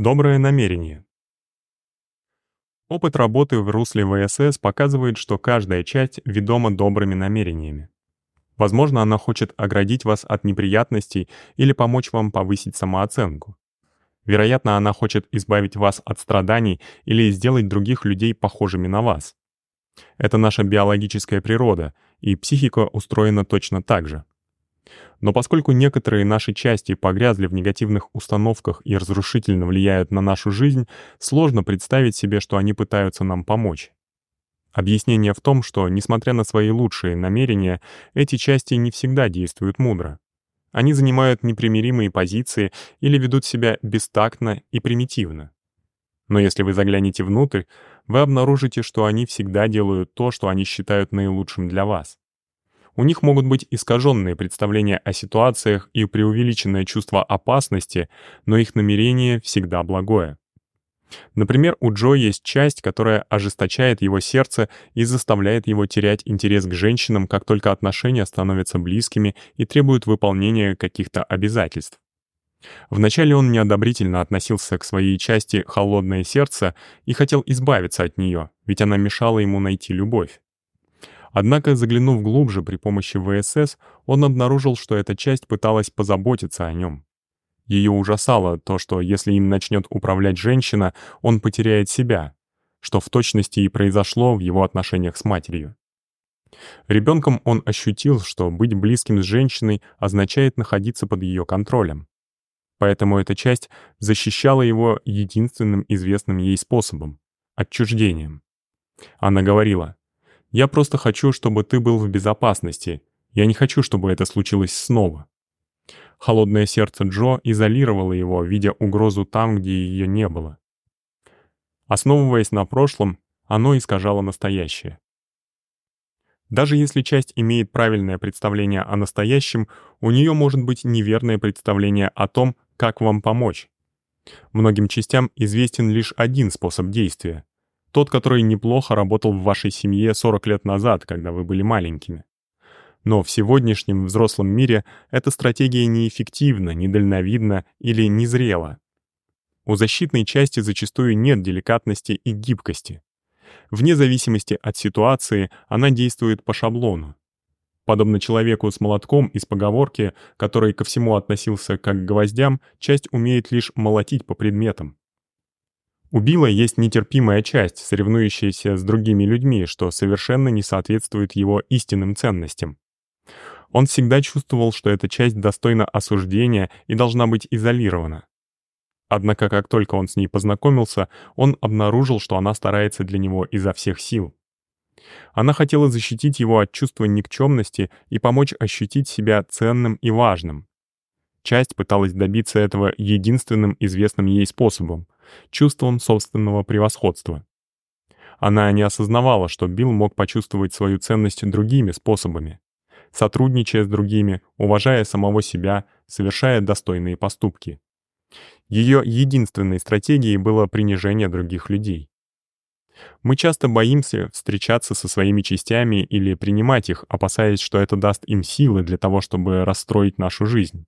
Доброе намерение. Опыт работы в русле ВСС показывает, что каждая часть ведома добрыми намерениями. Возможно, она хочет оградить вас от неприятностей или помочь вам повысить самооценку. Вероятно, она хочет избавить вас от страданий или сделать других людей похожими на вас. Это наша биологическая природа, и психика устроена точно так же. Но поскольку некоторые наши части погрязли в негативных установках и разрушительно влияют на нашу жизнь, сложно представить себе, что они пытаются нам помочь. Объяснение в том, что, несмотря на свои лучшие намерения, эти части не всегда действуют мудро. Они занимают непримиримые позиции или ведут себя бестактно и примитивно. Но если вы заглянете внутрь, вы обнаружите, что они всегда делают то, что они считают наилучшим для вас. У них могут быть искаженные представления о ситуациях и преувеличенное чувство опасности, но их намерение всегда благое. Например, у Джо есть часть, которая ожесточает его сердце и заставляет его терять интерес к женщинам, как только отношения становятся близкими и требуют выполнения каких-то обязательств. Вначале он неодобрительно относился к своей части «холодное сердце» и хотел избавиться от нее, ведь она мешала ему найти любовь. Однако, заглянув глубже при помощи ВСС, он обнаружил, что эта часть пыталась позаботиться о нем. Ее ужасало то, что если им начнет управлять женщина, он потеряет себя, что в точности и произошло в его отношениях с матерью. Ребенком он ощутил, что быть близким с женщиной означает находиться под ее контролем. Поэтому эта часть защищала его единственным известным ей способом — отчуждением. Она говорила, я просто хочу, чтобы ты был в безопасности. Я не хочу, чтобы это случилось снова. Холодное сердце Джо изолировало его, видя угрозу там, где ее не было. Основываясь на прошлом, оно искажало настоящее. Даже если часть имеет правильное представление о настоящем, у нее может быть неверное представление о том, как вам помочь. Многим частям известен лишь один способ действия тот, который неплохо работал в вашей семье 40 лет назад, когда вы были маленькими. Но в сегодняшнем взрослом мире эта стратегия неэффективна, недальновидна или незрела. У защитной части зачастую нет деликатности и гибкости. Вне зависимости от ситуации она действует по шаблону. Подобно человеку с молотком из поговорки, который ко всему относился как к гвоздям, часть умеет лишь молотить по предметам. У Билла есть нетерпимая часть, соревнующаяся с другими людьми, что совершенно не соответствует его истинным ценностям. Он всегда чувствовал, что эта часть достойна осуждения и должна быть изолирована. Однако, как только он с ней познакомился, он обнаружил, что она старается для него изо всех сил. Она хотела защитить его от чувства никчемности и помочь ощутить себя ценным и важным. Часть пыталась добиться этого единственным известным ей способом — чувством собственного превосходства. Она не осознавала, что Билл мог почувствовать свою ценность другими способами, сотрудничая с другими, уважая самого себя, совершая достойные поступки. Ее единственной стратегией было принижение других людей. Мы часто боимся встречаться со своими частями или принимать их, опасаясь, что это даст им силы для того, чтобы расстроить нашу жизнь.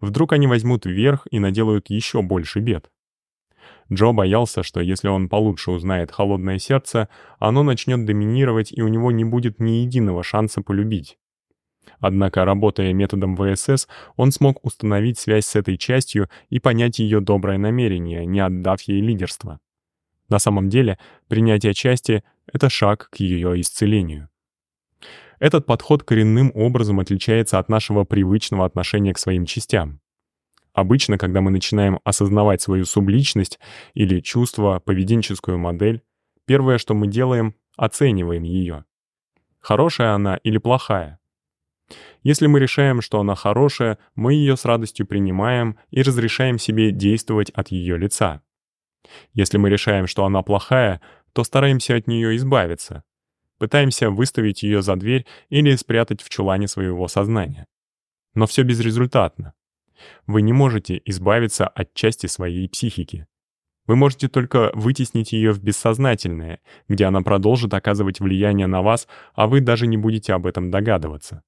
Вдруг они возьмут верх и наделают еще больше бед. Джо боялся, что если он получше узнает холодное сердце, оно начнет доминировать, и у него не будет ни единого шанса полюбить. Однако, работая методом ВСС, он смог установить связь с этой частью и понять ее доброе намерение, не отдав ей лидерство. На самом деле, принятие части — это шаг к ее исцелению. Этот подход коренным образом отличается от нашего привычного отношения к своим частям. Обычно, когда мы начинаем осознавать свою субличность или чувство, поведенческую модель, первое, что мы делаем, оцениваем ее. Хорошая она или плохая? Если мы решаем, что она хорошая, мы ее с радостью принимаем и разрешаем себе действовать от ее лица. Если мы решаем, что она плохая, то стараемся от нее избавиться. Пытаемся выставить ее за дверь или спрятать в чулане своего сознания. Но все безрезультатно. Вы не можете избавиться от части своей психики. Вы можете только вытеснить ее в бессознательное, где она продолжит оказывать влияние на вас, а вы даже не будете об этом догадываться.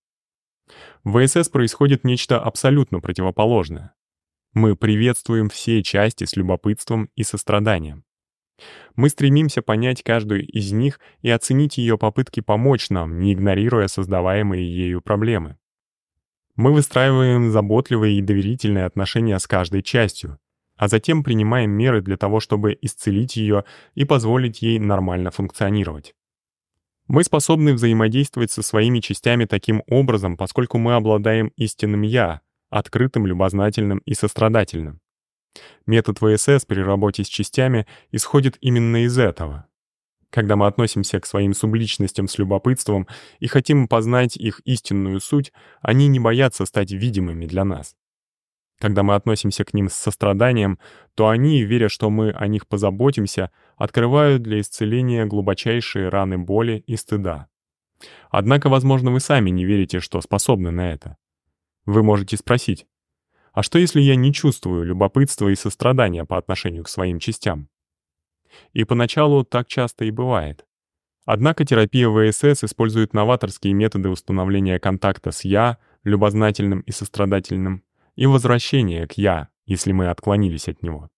В ВСС происходит нечто абсолютно противоположное. Мы приветствуем все части с любопытством и состраданием. Мы стремимся понять каждую из них и оценить ее попытки помочь нам, не игнорируя создаваемые ею проблемы. Мы выстраиваем заботливые и доверительные отношения с каждой частью, а затем принимаем меры для того, чтобы исцелить ее и позволить ей нормально функционировать. Мы способны взаимодействовать со своими частями таким образом, поскольку мы обладаем истинным «я», открытым, любознательным и сострадательным. Метод ВСС при работе с частями исходит именно из этого. Когда мы относимся к своим субличностям с любопытством и хотим познать их истинную суть, они не боятся стать видимыми для нас. Когда мы относимся к ним с состраданием, то они, веря, что мы о них позаботимся, открывают для исцеления глубочайшие раны боли и стыда. Однако, возможно, вы сами не верите, что способны на это. Вы можете спросить, а что если я не чувствую любопытства и сострадания по отношению к своим частям? И поначалу так часто и бывает. Однако терапия ВСС использует новаторские методы установления контакта с «я», любознательным и сострадательным, и возвращения к «я», если мы отклонились от него.